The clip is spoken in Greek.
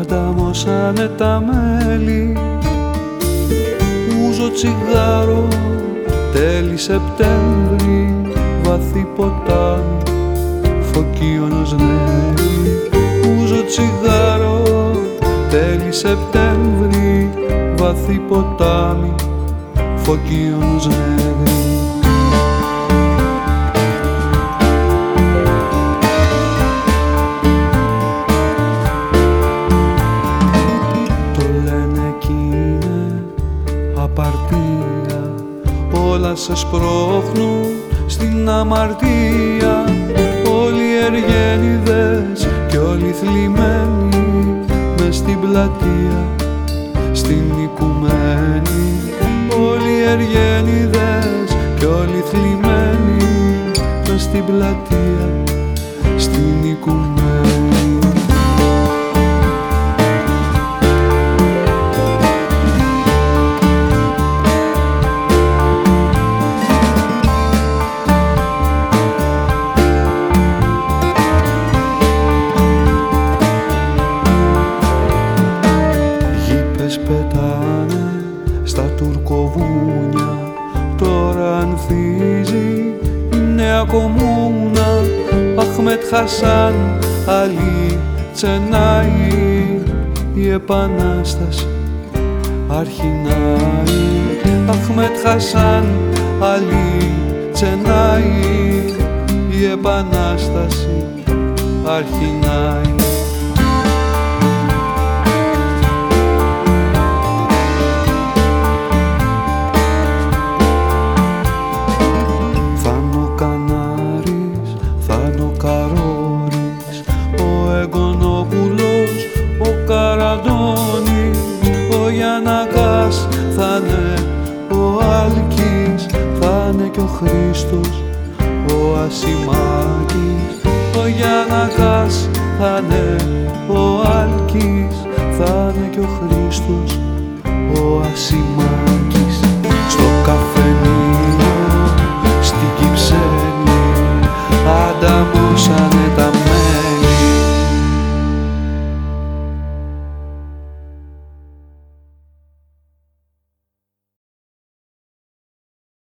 ανταμώσανε τα μέλη. Ούζο τσιγάρο τέλη Σεπτέμβρη. Βαθύ ποτάμι φωκίωνος νέλη ούζο τσιγάρο τέλη Σεπτέμβρη. Βαθύ ποτάμι φωκίωνος νέλη σε σπρώχνουν στην αμαρτία. Όλοι οι εργένιδες και όλοι θλιμμένοι μες στην πλατεία στην οικουμένη. Όλοι οι εργένιδες και όλοι θλιμμένοι μες στην πλατεία στην οικουμένη πετάνε στα τουρκοβούνια. Τώρα ανθίζει η νέα κομμούνα. Αχμετ Χασάν, Ali, Τσενάι. Η επανάσταση αρχινάει. Αχμετ Χασάν, Ali, Τσενάι. Η επανάσταση αρχινάει Γιαννακάς, θα είναι ο Άλκης, θα είναι και ο Χρήστος, ο Ασημάκης, ο Γιαννακάς, θα είναι ο Άλκης, θα είναι και ο Χρήστος, ο Ασημάκης, στο καφέ